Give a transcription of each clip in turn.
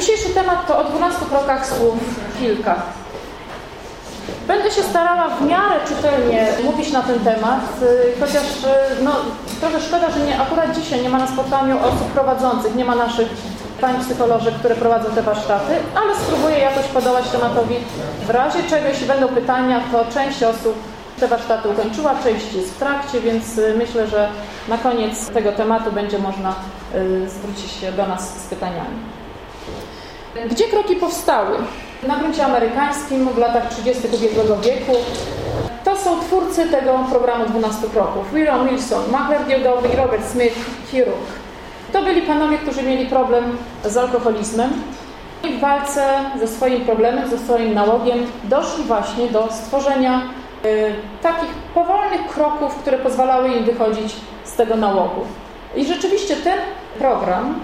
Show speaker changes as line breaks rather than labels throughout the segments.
Dzisiejszy temat to o 12 krokach słów kilka. Będę się starała w miarę czytelnie mówić na ten temat, y, chociaż y, no, trochę szkoda, że nie, akurat dzisiaj nie ma na spotkaniu osób prowadzących, nie ma naszych pań psycholożek, które prowadzą te warsztaty, ale spróbuję jakoś podołać tematowi. W razie czego, jeśli będą pytania, to część osób te warsztaty ukończyła, część jest w trakcie, więc y, myślę, że na koniec tego tematu będzie można zwrócić się do nas z pytaniami. Gdzie kroki powstały? Na gruncie amerykańskim w latach 30. ubiegłego wieku. To są twórcy tego programu 12 kroków. William Wilson, Macher Giełdowy i Robert Smith, chirurg. To byli panowie, którzy mieli problem z alkoholizmem i w walce ze swoim problemem, ze swoim nałogiem doszli właśnie do stworzenia y, takich powolnych kroków, które pozwalały im wychodzić z tego nałogu. I rzeczywiście ten program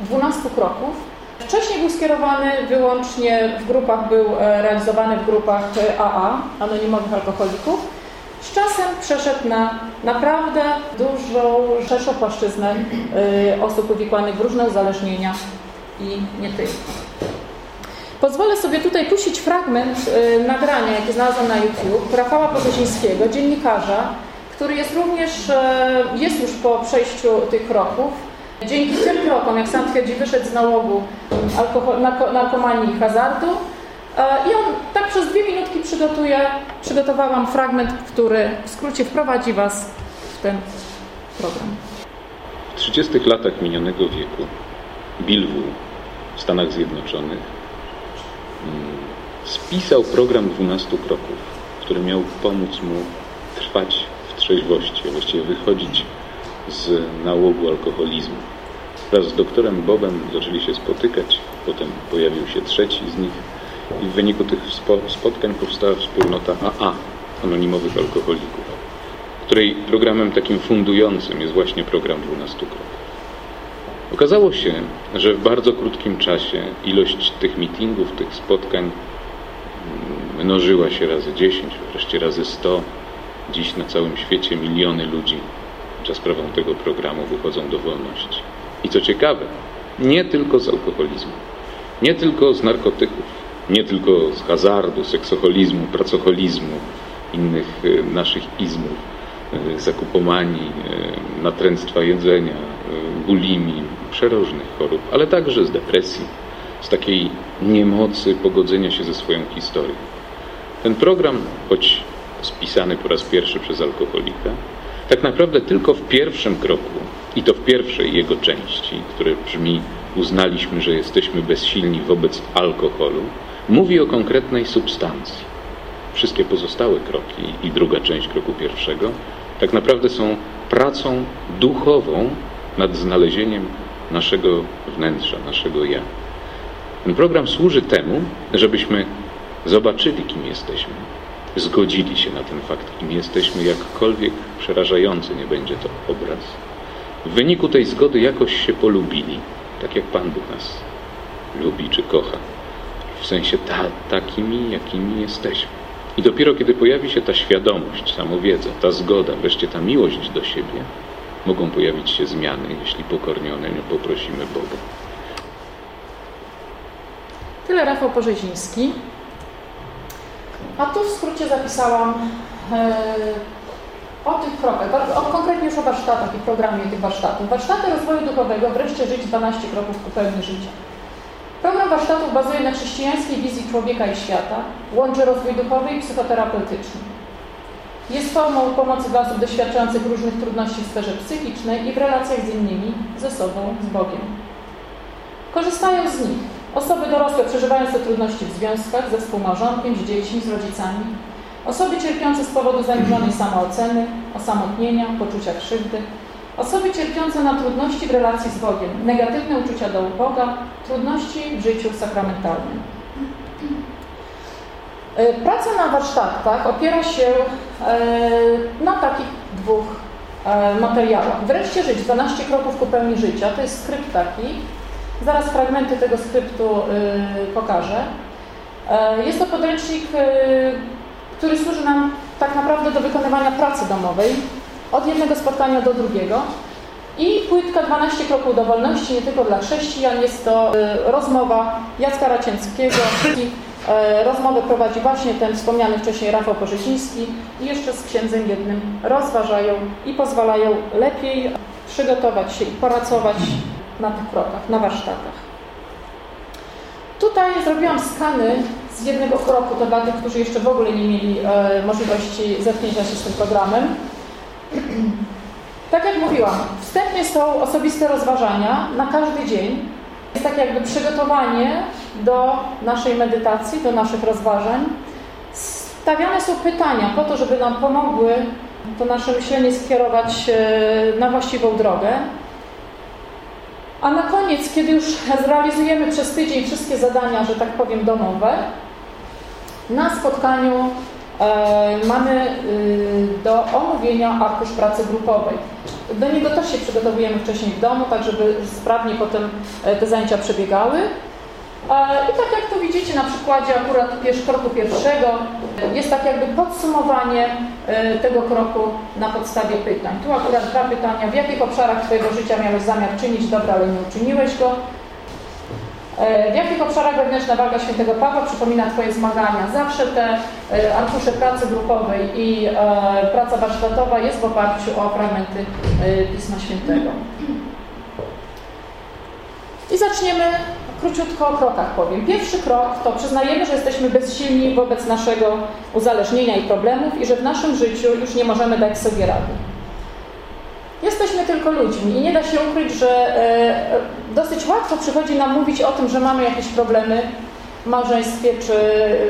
12 kroków Wcześniej był skierowany wyłącznie w grupach, był e, realizowany w grupach AA, e, anonimowych alkoholików. Z czasem przeszedł na naprawdę dużą, szerszą płaszczyznę e, osób uwikłanych w różne uzależnienia i nie tylko. Pozwolę sobie tutaj puścić fragment nagrania, jakie znalazłam na YouTube, Rafała Pogodzińskiego, dziennikarza, który jest również, jest już po przejściu tych kroków, Dzięki tym krokom, jak sam twierdzi, wyszedł z nałogu alkohol, narkomanii i hazardu. E, I on tak przez dwie minutki przygotuje, przygotowałam fragment, który w skrócie wprowadzi Was w ten program.
W 30 latach minionego wieku Bill Wu w Stanach Zjednoczonych mm, spisał program 12 kroków, który miał pomóc mu trwać w trzeźwości, a właściwie wychodzić z nałogu alkoholizmu. Wraz z doktorem Bobem zaczęli się spotykać, potem pojawił się trzeci z nich i w wyniku tych spotkań powstała wspólnota AA, anonimowych alkoholików, której programem takim fundującym jest właśnie program 12 kroków. Okazało się, że w bardzo krótkim czasie ilość tych meetingów, tych spotkań mm, mnożyła się razy 10, wreszcie razy 100. Dziś na całym świecie miliony ludzi za sprawą tego programu wychodzą do wolności. I co ciekawe, nie tylko z alkoholizmu, nie tylko z narkotyków, nie tylko z hazardu, seksoholizmu, pracoholizmu, innych e, naszych izmów, e, zakupomanii, e, natręctwa jedzenia, bulimi, przeróżnych chorób, ale także z depresji, z takiej niemocy pogodzenia się ze swoją historią. Ten program, choć spisany po raz pierwszy przez alkoholika, tak naprawdę tylko w pierwszym kroku, i to w pierwszej jego części, które brzmi uznaliśmy, że jesteśmy bezsilni wobec alkoholu, mówi o konkretnej substancji. Wszystkie pozostałe kroki i druga część kroku pierwszego tak naprawdę są pracą duchową nad znalezieniem naszego wnętrza, naszego ja. Ten program służy temu, żebyśmy zobaczyli, kim jesteśmy, zgodzili się na ten fakt, kim jesteśmy, jakkolwiek przerażający nie będzie to obraz. W wyniku tej zgody jakoś się polubili, tak jak Pan Bóg nas lubi czy kocha. W sensie ta, takimi, jakimi jesteśmy. I dopiero kiedy pojawi się ta świadomość, samowiedza, ta zgoda, wreszcie ta miłość do siebie, mogą pojawić się zmiany, jeśli pokornione poprosimy Boga.
Tyle Rafał Porzeziński. A tu w skrócie zapisałam e, o tych krokach, o, konkretnie już o warsztatach i programie tych warsztatów. Warsztaty rozwoju duchowego, wreszcie żyć 12 kroków ku pełni życia. Program warsztatów bazuje na chrześcijańskiej wizji człowieka i świata, łączy rozwój duchowy i psychoterapeutyczny. Jest formą pomocy dla osób doświadczających różnych trudności w sferze psychicznej i w relacjach z innymi, ze sobą, z Bogiem. Korzystają z nich Osoby dorosłe przeżywające trudności w związkach ze współmałżonkiem, z dziećmi, z rodzicami. Osoby cierpiące z powodu zaniżonej samooceny, osamotnienia, poczucia krzywdy. Osoby cierpiące na trudności w relacji z Bogiem, negatywne uczucia do Boga, trudności w życiu sakramentalnym. E, praca na warsztatach opiera się e, na takich dwóch e, materiałach. Wreszcie żyć, 12 kroków ku pełni życia, to jest skrypt taki, Zaraz fragmenty tego skryptu y, pokażę. E, jest to podręcznik, y, który służy nam tak naprawdę do wykonywania pracy domowej, od jednego spotkania do drugiego. I płytka 12 kroków do wolności, nie tylko dla chrześcijan, jest to y, rozmowa Jacka Racięckiego. Y, rozmowę prowadzi właśnie ten wspomniany wcześniej Rafał Porzyciński i jeszcze z księdzem jednym rozważają i pozwalają lepiej przygotować się i pracować na tych krokach, na warsztatach. Tutaj zrobiłam skany z jednego kroku, dla tych, którzy jeszcze w ogóle nie mieli e, możliwości zetknięcia się z tym programem. Tak jak mówiłam, wstępnie są osobiste rozważania na każdy dzień. Jest tak jakby przygotowanie do naszej medytacji, do naszych rozważań. Stawiane są pytania po to, żeby nam pomogły to nasze myślenie skierować e, na właściwą drogę. A na koniec, kiedy już zrealizujemy przez tydzień wszystkie zadania, że tak powiem, domowe, na spotkaniu e, mamy y, do omówienia arkusz pracy grupowej. Do niego też się przygotowujemy wcześniej w domu, tak żeby sprawnie potem e, te zajęcia przebiegały. I tak jak tu widzicie na przykładzie akurat kroku pierwszego, jest tak jakby podsumowanie e, tego kroku na podstawie pytań. Tu akurat dwa pytania. W jakich obszarach Twojego życia miałeś zamiar czynić dobra, ale nie uczyniłeś go? E, w jakich obszarach wewnętrzna walka świętego Pawła przypomina Twoje zmagania? Zawsze te e, arkusze pracy grupowej i praca warsztatowa jest w oparciu o fragmenty Pisma Świętego. I zaczniemy Króciutko o krokach powiem. Pierwszy krok to przyznajemy, że jesteśmy bezsilni wobec naszego uzależnienia i problemów i że w naszym życiu już nie możemy dać sobie rady. Jesteśmy tylko ludźmi i nie da się ukryć, że e, dosyć łatwo przychodzi nam mówić o tym, że mamy jakieś problemy w małżeństwie, czy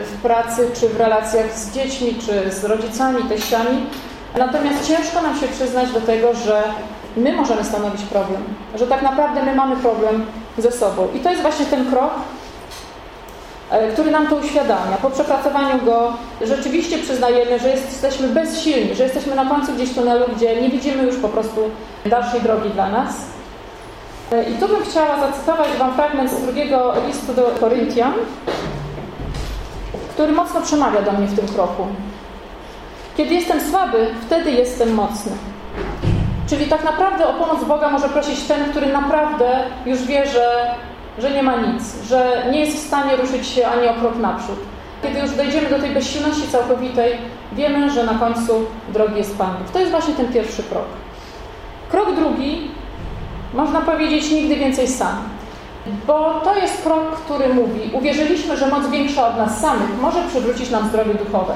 w pracy, czy w relacjach z dziećmi, czy z rodzicami, teściami. Natomiast ciężko nam się przyznać do tego, że my możemy stanowić problem, że tak naprawdę my mamy problem ze sobą. I to jest właśnie ten krok, e, który nam to uświadamia. Po przepracowaniu go rzeczywiście przyznajemy, że jesteśmy bezsilni, że jesteśmy na końcu gdzieś tunelu, gdzie nie widzimy już po prostu dalszej drogi dla nas. E, I tu bym chciała zacytować Wam fragment z drugiego listu do Koryntian, który mocno przemawia do mnie w tym kroku. Kiedy jestem słaby, wtedy jestem mocny. Czyli tak naprawdę o pomoc Boga może prosić ten, który naprawdę już wie, że, że nie ma nic, że nie jest w stanie ruszyć się ani o krok naprzód. Kiedy już dojdziemy do tej bezsilności całkowitej, wiemy, że na końcu drogi jest Pan. To jest właśnie ten pierwszy krok. Krok drugi, można powiedzieć, nigdy więcej sam. Bo to jest krok, który mówi, uwierzyliśmy, że moc większa od nas samych może przywrócić nam zdrowie duchowe.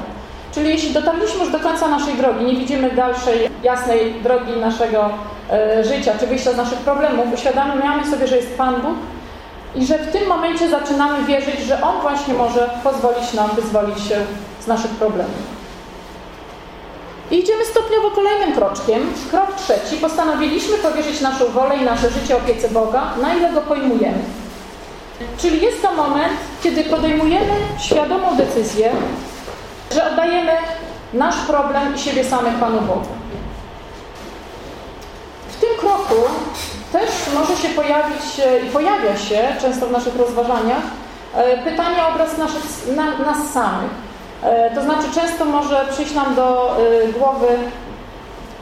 Czyli jeśli dotarliśmy już do końca naszej drogi, nie widzimy dalszej, jasnej drogi naszego e, życia, czy wyjścia z naszych problemów, uświadamiamy sobie, że jest Pan Bóg i że w tym momencie zaczynamy wierzyć, że On właśnie może pozwolić nam wyzwolić się z naszych problemów. I idziemy stopniowo kolejnym kroczkiem. Krok trzeci. Postanowiliśmy powierzyć naszą wolę i nasze życie opiece Boga, na ile go pojmujemy. Czyli jest to moment, kiedy podejmujemy świadomą decyzję, że oddajemy nasz problem i siebie samych Panu Bogu. W tym kroku też może się pojawić i pojawia się często w naszych rozważaniach e, pytanie o obraz naszych, na, nas samych. E, to znaczy często może przyjść nam do e, głowy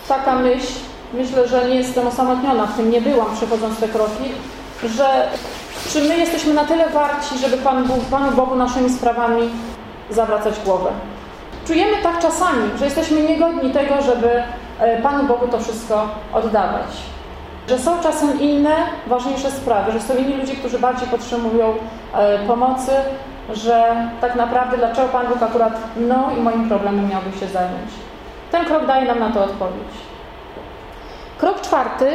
taka myśl, myślę, że nie jestem osamotniona, w tym nie byłam przechodząc te kroki, że czy my jesteśmy na tyle warci, żeby Pan Bóg, Panu Bogu naszymi sprawami zawracać głowę. Czujemy tak czasami, że jesteśmy niegodni tego, żeby e, Panu Bogu to wszystko oddawać. Że są czasem inne, ważniejsze sprawy, że są inni ludzie, którzy bardziej potrzebują e, pomocy, że tak naprawdę dlaczego Pan Bóg akurat mną i moim problemem miałby się zająć. Ten krok daje nam na to odpowiedź. Krok czwarty.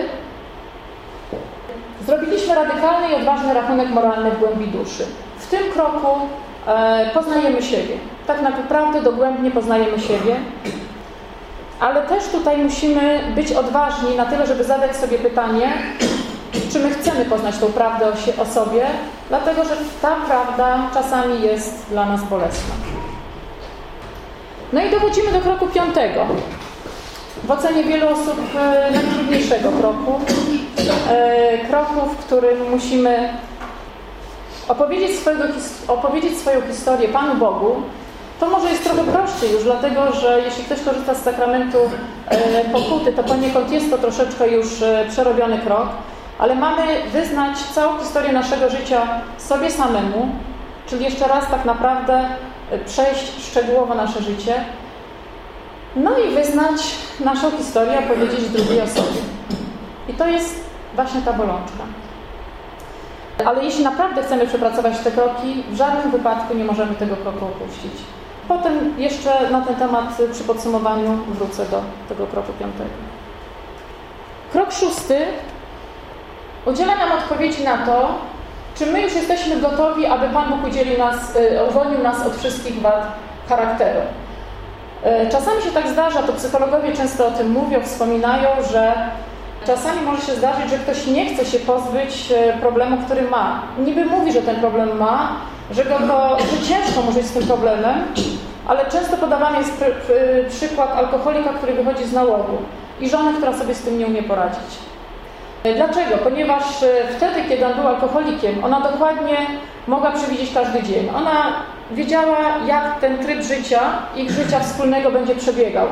Zrobiliśmy radykalny i odważny rachunek moralny w głębi duszy. W tym kroku e, poznajemy siebie tak naprawdę dogłębnie poznajemy siebie, ale też tutaj musimy być odważni na tyle, żeby zadać sobie pytanie, czy my chcemy poznać tą prawdę o, sobie, dlatego że ta prawda czasami jest dla nas bolesna. No i dochodzimy do kroku piątego. W ocenie wielu osób e, najtrudniejszego kroku. E, kroku, w którym musimy opowiedzieć, swojego, opowiedzieć swoją historię Panu Bogu, To może jest trochę prościej już, dlatego że jeśli ktoś korzysta z sakramentu e, pokuty, to poniekąd jest to troszeczkę już e, przerobiony krok, ale mamy wyznać całą historię naszego życia sobie samemu, czyli jeszcze raz tak naprawdę e, przejść szczegółowo nasze życie, no i wyznać naszą historię, opowiedzieć drugiej osobie. I to jest właśnie ta bolączka. Ale jeśli naprawdę chcemy przepracować te kroki, w żadnym wypadku nie możemy tego kroku opuścić. Potem jeszcze na ten temat przy podsumowaniu wrócę do tego kroku piątego. Krok szósty udziela nam odpowiedzi na to, czy my już jesteśmy gotowi, aby Pan Bóg udzielił nas, y, uwolnił nas od wszystkich wad charakteru. Y, czasami się tak zdarza, to psychologowie często o tym mówią, wspominają, że czasami może się zdarzyć, że ktoś nie chce się pozbyć y, problemu, który ma. Niby mówi, że ten problem ma, że, go to, że ciężko może być z tym problemem, ale często podawany jest pr, pr, przykład alkoholika, który wychodzi z nałogu i żony, która sobie z tym nie umie poradzić. Dlaczego? Ponieważ wtedy, kiedy on był alkoholikiem, ona dokładnie mogła przewidzieć każdy dzień. Ona wiedziała, jak ten tryb życia, ich życia wspólnego będzie przebiegał.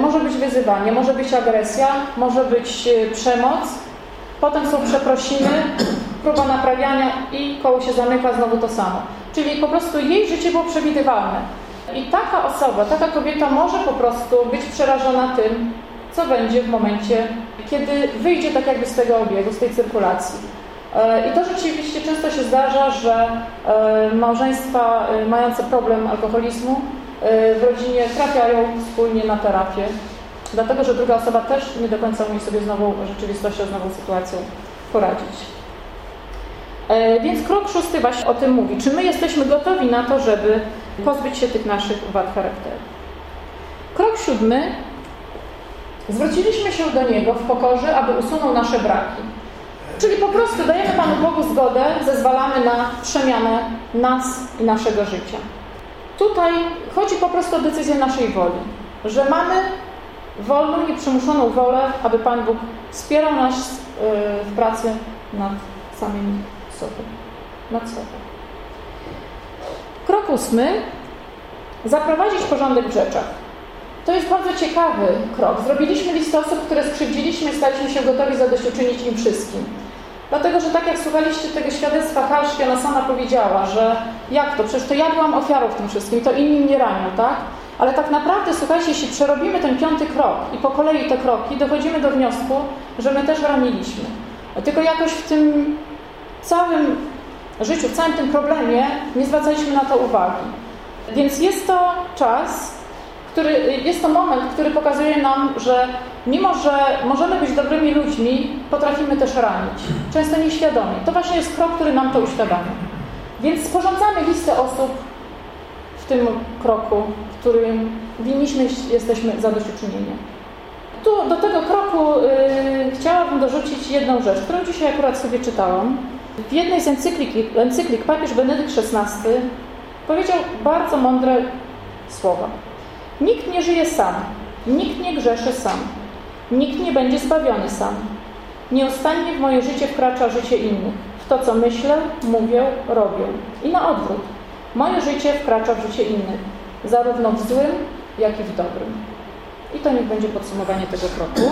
Może być wyzywanie, może być agresja, może być przemoc, potem są przeprosiny, próba naprawiania i koło się zamyka znowu to samo. Czyli po prostu jej życie było przewidywalne. I taka osoba, taka kobieta może po prostu być przerażona tym, co będzie w momencie, kiedy wyjdzie tak jakby z tego obiegu, z tej cyrkulacji. I to rzeczywiście często się zdarza, że małżeństwa mające problem alkoholizmu w rodzinie trafiają wspólnie na terapię, dlatego że druga osoba też nie do końca umie sobie z nową rzeczywistością, z nową sytuacją poradzić. Więc krok szósty właśnie o tym mówi. Czy my jesteśmy gotowi na to, żeby pozbyć się tych naszych wad charakteru? Krok siódmy Zwróciliśmy się do Niego w pokorze, aby usunął nasze braki. Czyli po prostu dajemy Panu Bogu zgodę, zezwalamy na przemianę nas i naszego życia. Tutaj chodzi po prostu o decyzję naszej woli, że mamy wolną i przymuszoną wolę, aby Pan Bóg wspierał nas w pracy nad samym sobą, nad sobą. Krok ósmy. Zaprowadzić porządek w rzeczach. To jest bardzo ciekawy krok. Zrobiliśmy listę osób, które skrzywdziliśmy staliśmy się gotowi zadośćuczynić im wszystkim. Dlatego, że tak jak słuchaliście tego świadectwa Halszki, ona sama powiedziała, że jak to? Przecież to ja byłam ofiarą w tym wszystkim, to inni mnie ranią, tak? Ale tak naprawdę, słuchajcie, jeśli przerobimy ten piąty krok i po kolei te kroki, dochodzimy do wniosku, że my też raniliśmy. Tylko jakoś w tym całym życiu, w całym tym problemie nie zwracaliśmy na to uwagi. Więc jest to czas, który, jest to moment, który pokazuje nam, że mimo, że możemy być dobrymi ludźmi, potrafimy też ranić. Często nieświadomie. To właśnie jest krok, który nam to uświadamia. Więc sporządzamy listę osób w tym kroku, którym winniśmy jesteśmy zadośćuczynienia. Tu do tego kroku yy, chciałabym dorzucić jedną rzecz, którą dzisiaj akurat sobie czytałam. W jednej z encyklik, encyklik papież Benedykt XVI powiedział bardzo mądre słowa. Nikt nie żyje sam, nikt nie grzeszy sam, nikt nie będzie zbawiony sam. Nieustannie w moje życie wkracza życie innych, w to, co myślę, mówię, robię. I na odwrót. Moje życie wkracza w życie innych, zarówno w złym, jak i w dobrym. I to niech będzie podsumowanie tego kroku.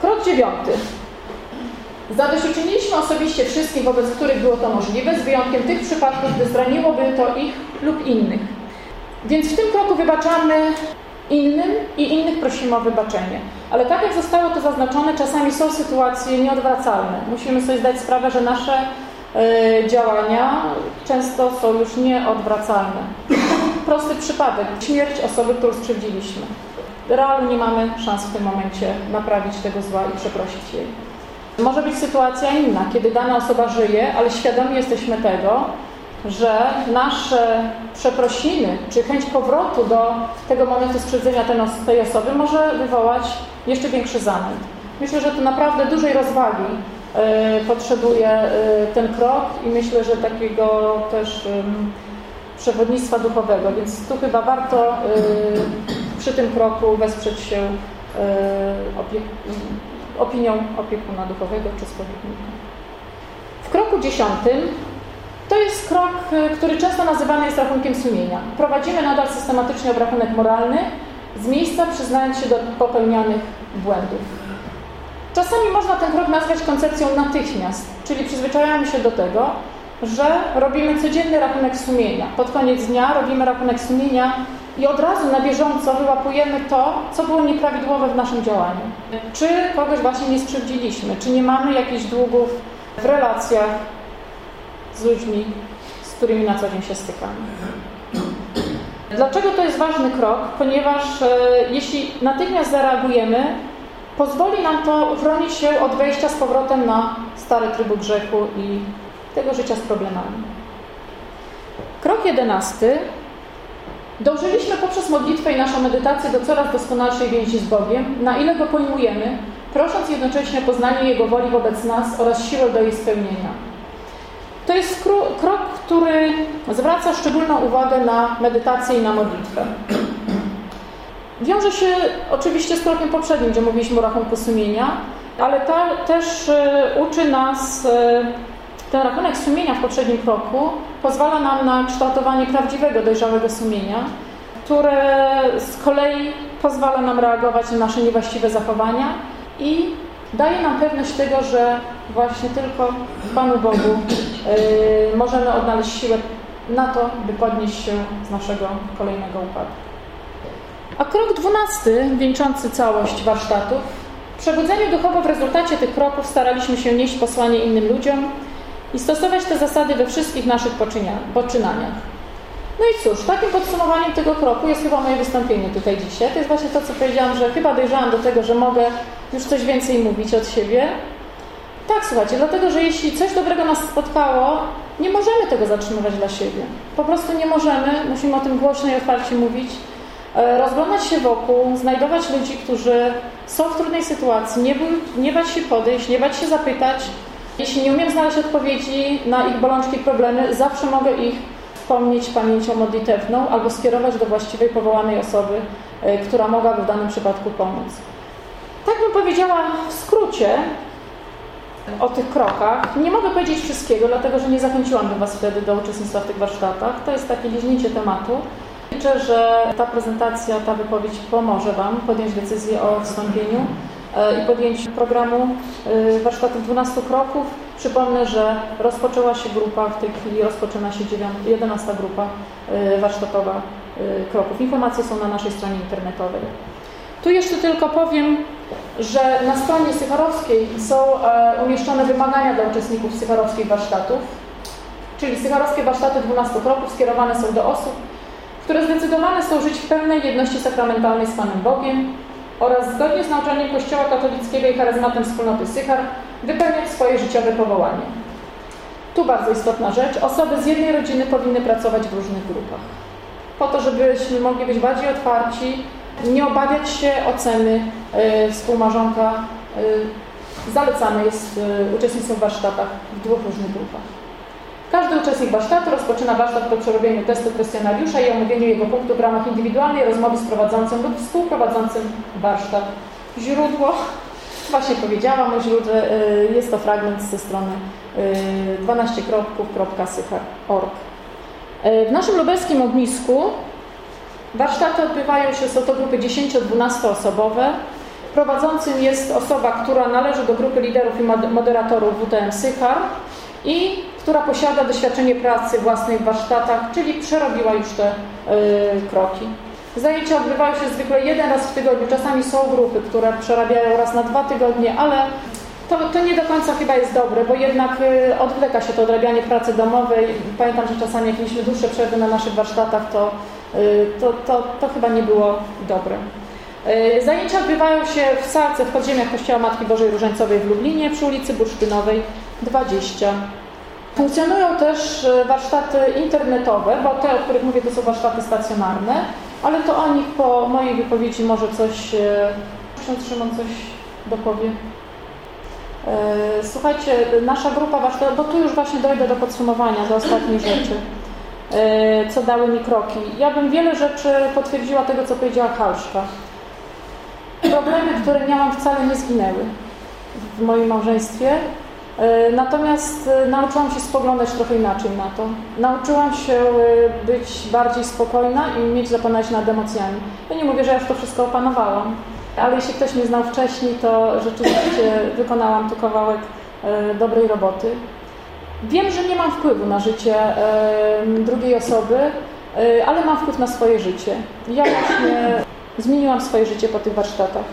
Krok dziewiąty. Zadośćuczyniliśmy osobiście wszystkim, wobec których było to możliwe, z wyjątkiem tych przypadków, gdy zraniłoby to ich lub innych. Więc w tym kroku wybaczamy innym i innych prosimy o wybaczenie. Ale tak jak zostało to zaznaczone, czasami są sytuacje nieodwracalne. Musimy sobie zdać sprawę, że nasze y, działania często są już nieodwracalne. Prosty przypadek. Śmierć osoby, którą skrzywdziliśmy. Realnie nie mamy szans w tym momencie naprawić tego zła i przeprosić jej. Może być sytuacja inna, kiedy dana osoba żyje, ale świadomi jesteśmy tego, że nasze przeprosiny, czy chęć powrotu do tego momentu skrzywdzenia tej osoby może wywołać jeszcze większy zamęt. Myślę, że to naprawdę dużej rozwagi y, potrzebuje y, ten krok i myślę, że takiego też y, przewodnictwa duchowego, więc tu chyba warto przy tym kroku wesprzeć się opinią opiekuna duchowego czy spowiednika. W kroku dziesiątym To jest krok, y, który często nazywany jest rachunkiem sumienia. Prowadzimy nadal systematycznie obrachunek moralny, z miejsca przyznając się do popełnianych błędów. Czasami można ten krok nazwać koncepcją natychmiast, czyli przyzwyczajamy się do tego, że robimy codzienny rachunek sumienia. Pod koniec dnia robimy rachunek sumienia i od razu na bieżąco wyłapujemy to, co było nieprawidłowe w naszym działaniu. Czy kogoś właśnie nie skrzywdziliśmy, czy nie mamy jakichś długów w relacjach z ludźmi, z którymi na co dzień się stykamy. Dlaczego to jest ważny krok? Ponieważ e, jeśli natychmiast zareagujemy, pozwoli nam to uchronić się od wejścia z powrotem na stare trybu grzechu i tego życia z problemami. Krok jedenasty. Dążyliśmy poprzez modlitwę i naszą medytację do coraz doskonalszej więzi z Bogiem, na ile go pojmujemy, prosząc jednocześnie o poznanie Jego woli wobec nas oraz siłę do jej spełnienia. To jest krok, który zwraca szczególną uwagę na medytację i na modlitwę. Wiąże się oczywiście z krokiem poprzednim, gdzie mówiliśmy o rachunku sumienia, ale ta też e, uczy nas, e, ten rachunek sumienia w poprzednim kroku pozwala nam na kształtowanie prawdziwego, dojrzałego sumienia, które z kolei pozwala nam reagować na nasze niewłaściwe zachowania i daje nam pewność tego, że właśnie tylko Panu Bogu możemy odnaleźć siłę na to, by podnieść się z naszego kolejnego upadku. A krok dwunasty, wieńczący całość warsztatów. W przebudzeniu duchowo w rezultacie tych kroków staraliśmy się nieść posłanie innym ludziom i stosować te zasady we wszystkich naszych poczynaniach. No i cóż, takim podsumowaniem tego kroku jest chyba moje wystąpienie tutaj dzisiaj. To jest właśnie to, co powiedziałam, że chyba dojrzałam do tego, że mogę już coś więcej mówić od siebie. Tak, słuchajcie, dlatego, że jeśli coś dobrego nas spotkało, nie możemy tego zatrzymywać dla siebie. Po prostu nie możemy, musimy o tym głośno i otwarcie mówić. E, rozglądać się wokół, znajdować ludzi, którzy są w trudnej sytuacji, nie, nie bać się podejść, nie bać się zapytać. Jeśli nie umiem znaleźć odpowiedzi na ich bolączki problemy, zawsze mogę ich wspomnieć pamięcią modlitewną albo skierować do właściwej powołanej osoby, e, która mogłaby w danym przypadku pomóc. Tak bym powiedziała w skrócie o tych krokach. Nie mogę powiedzieć wszystkiego, dlatego że nie zachęciłam Was wtedy do uczestnictwa w tych warsztatach. To jest takie liźnięcie tematu. Liczę, że ta prezentacja, ta wypowiedź pomoże Wam podjąć decyzję o wstąpieniu e, i podjęciu programu e, warsztatów 12 kroków. Przypomnę, że rozpoczęła się grupa, w tej chwili rozpoczyna się 11 grupa e, warsztatowa kroków. Informacje są na naszej stronie internetowej. Tu jeszcze tylko powiem, że na stronie sycharowskiej są umieszczone wymagania dla uczestników sycharowskich warsztatów, czyli sycharowskie warsztaty 12 kroków skierowane są do osób, które zdecydowane są żyć w pełnej jedności sakramentalnej z Panem Bogiem oraz zgodnie z nauczaniem Kościoła katolickiego i charyzmatem wspólnoty Sychar wypełniać swoje życiowe powołanie. Tu bardzo istotna rzecz. Osoby z jednej rodziny powinny pracować w różnych grupach. Po to, żebyśmy mogli być bardziej otwarci, nie obawiać się oceny y, współmarzonka. Y, zalecane jest y, uczestnictwo w warsztatach w dwóch różnych grupach. Każdy uczestnik warsztatu rozpoczyna warsztat po przerobieniu testu kwestionariusza i omówieniu jego punktu w ramach indywidualnej rozmowy z prowadzącym lub współprowadzącym warsztat. Źródło, właśnie powiedziałam o źródle, jest to fragment ze strony 12kroków.sychar.org. Y, y, w naszym lubelskim ognisku warsztaty odbywają się, są to grupy 10-12 osobowe. Prowadzącym jest osoba, która należy do grupy liderów i moderatorów WTM Sychar i która posiada doświadczenie pracy własnej w warsztatach, czyli przerobiła już te y, kroki. Zajęcia odbywają się zwykle jeden raz w tygodniu. Czasami są grupy, które przerabiają raz na dwa tygodnie, ale to, to nie do końca chyba jest dobre, bo jednak y, odwleka się to odrabianie pracy domowej. Pamiętam, że czasami jak mieliśmy dłuższe przerwy na naszych warsztatach, to, to, to, to chyba nie było dobre. Y, zajęcia odbywają się w salce w podziemiach Kościoła Matki Bożej Różańcowej w Lublinie przy ulicy Bursztynowej 20. Funkcjonują też e, warsztaty internetowe, bo te, o których mówię, to są warsztaty stacjonarne, ale to o nich po mojej wypowiedzi może coś, ksiądz Szymon coś dopowie. Słuchajcie, nasza grupa warsztatów, bo tu już właśnie dojdę do podsumowania, do ostatniej rzeczy, co dały mi kroki. Ja bym wiele rzeczy potwierdziła tego, co powiedziała Halszka. Problemy, które miałam, wcale nie zginęły w moim małżeństwie E, Natomiast e, nauczyłam się spoglądać trochę inaczej na to. Nauczyłam się e, być bardziej spokojna i mieć zapanać nad emocjami. Ja nie mówię, że ja już to wszystko opanowałam, ale jeśli ktoś mnie znał wcześniej, to rzeczywiście wykonałam tu kawałek e, dobrej roboty. Wiem, że nie mam wpływu na życie e, drugiej osoby, e, ale mam wpływ na swoje życie. Ja właśnie zmieniłam swoje życie po tych warsztatach.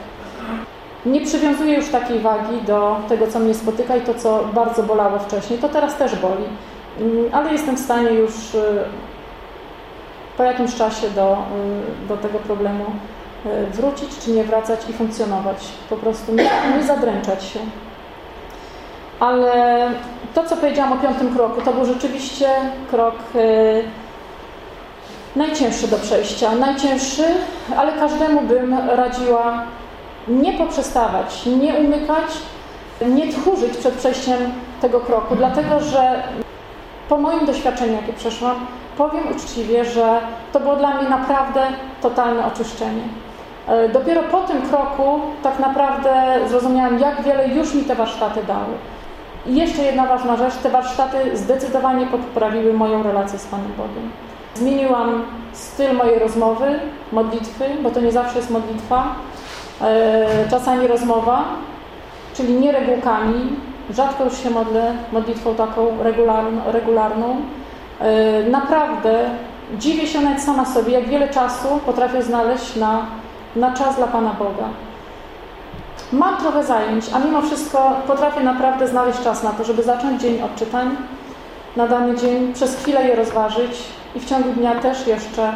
Nie przywiązuję już takiej wagi do tego, co mnie spotyka i to, co bardzo bolało wcześniej. To teraz też boli, Mm, ale jestem w stanie już y, po jakimś czasie do, y, do tego problemu wrócić, czy nie wracać i funkcjonować. Po prostu nie, nie zadręczać się. Ale to, co powiedziałam o piątym kroku, to był rzeczywiście krok y, najcięższy do przejścia. Najcięższy, ale każdemu bym radziła nie poprzestawać, nie umykać, nie tchórzyć przed przejściem tego kroku, dlatego że po moim doświadczeniu, jakie przeszłam, powiem uczciwie, że to było dla mnie naprawdę totalne oczyszczenie. E, Dopiero po tym kroku tak naprawdę zrozumiałam, jak wiele już mi te warsztaty dały. I jeszcze jedna ważna rzecz, te warsztaty zdecydowanie poprawiły moją relację z Panem Bogiem. Zmieniłam styl mojej rozmowy, modlitwy, bo to nie zawsze jest modlitwa, e, czasami rozmowa, czyli nie regułkami. Rzadko już się modlę modlitwą taką regularną. E, Naprawdę dziwię się nawet sama sobie, jak wiele czasu potrafię znaleźć na, na czas dla Pana Boga. Mam trochę zajęć, a mimo wszystko potrafię naprawdę znaleźć czas na to, żeby zacząć dzień od czytań na dany dzień, przez chwilę je rozważyć i w ciągu dnia też jeszcze,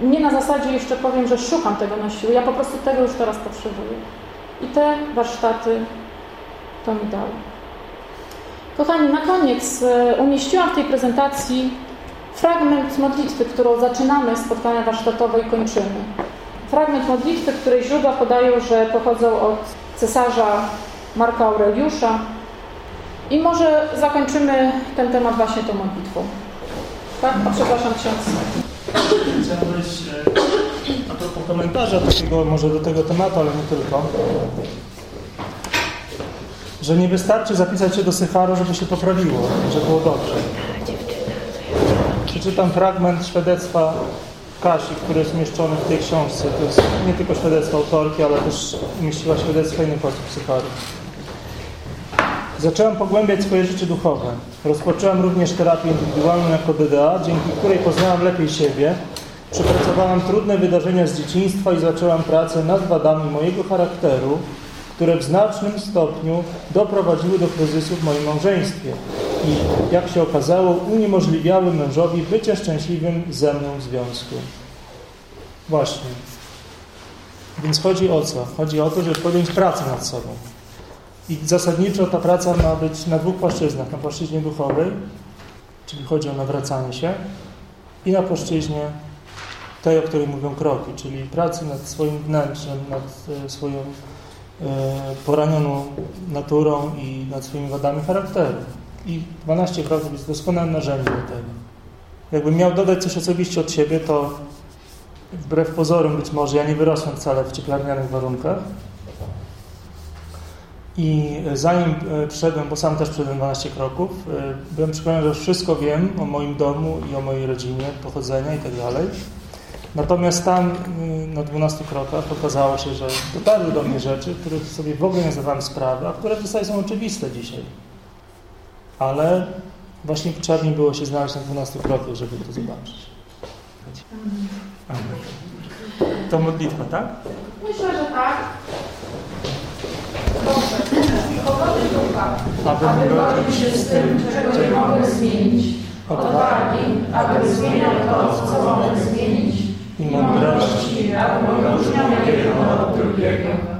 nie na zasadzie jeszcze powiem, że szukam tego na siłę, ja po prostu tego już teraz potrzebuję. I te warsztaty to mi dały. Kochani, na koniec e, umieściłam w tej prezentacji fragment modlitwy, którą zaczynamy spotkania warsztatowe i kończymy. Fragment modlitwy, której źródła podają, że pochodzą od cesarza Marka Aureliusza. I może zakończymy ten temat właśnie tą modlitwą. Tak? A przepraszam ksiądz.
Chciałem wejść e, a propos komentarza takiego, może do tego tematu, ale nie tylko. Że nie wystarczy zapisać się do Sycharu, żeby się poprawiło, żeby było dobrze. Przeczytam fragment świadectwa Kasi, który jest umieszczony w tej książce. To jest nie tylko świadectwo autorki, ale też umieściła świadectwa innych osób Sycharu. Zacząłem pogłębiać swoje życie duchowe. Rozpocząłem również terapię indywidualną jako DDA, dzięki której poznałem lepiej siebie. Przepracowałem trudne wydarzenia z dzieciństwa i zacząłem pracę nad wadami mojego charakteru, które w znacznym stopniu doprowadziły do kryzysu w moim małżeństwie i, jak się okazało, uniemożliwiały mężowi bycie szczęśliwym ze mną w związku. Właśnie. Więc chodzi o co? Chodzi o to, żeby podjąć pracę nad sobą. I zasadniczo ta praca ma być na dwóch płaszczyznach. Na płaszczyźnie duchowej, czyli chodzi o nawracanie się, i na płaszczyźnie tej, o której mówią kroki, czyli pracy nad swoim wnętrzem, nad e, swoją e, poranioną naturą i nad swoimi wadami charakteru. I 12 kroków jest doskonałym narzędziem do tego. Jakbym miał dodać coś osobiście od siebie, to wbrew pozorom być może ja nie wyrosłem wcale w cieplarnianych warunkach, i zanim e, przyszedłem, bo sam też przeszedłem 12 kroków, e, byłem przekonany, że wszystko wiem o moim domu i o mojej rodzinie, pochodzenia i tak dalej. Natomiast tam y, na 12 krokach okazało się, że dotarły do mnie rzeczy, których sobie w ogóle nie zdawałem sprawy, a które w zasadzie są oczywiste dzisiaj. Ale właśnie trzeba mi było się znaleźć na 12 krokach, żeby to zobaczyć. Amen. To modlitwa, tak?
Myślę, że tak. Dobrze. Pogody ducha, aby godził się z tym, czego nie mogę zmienić. Odwagi, aby zmieniał to, co mogę zmienić.
I mądrości,
aby odróżniał jedno od drugiego.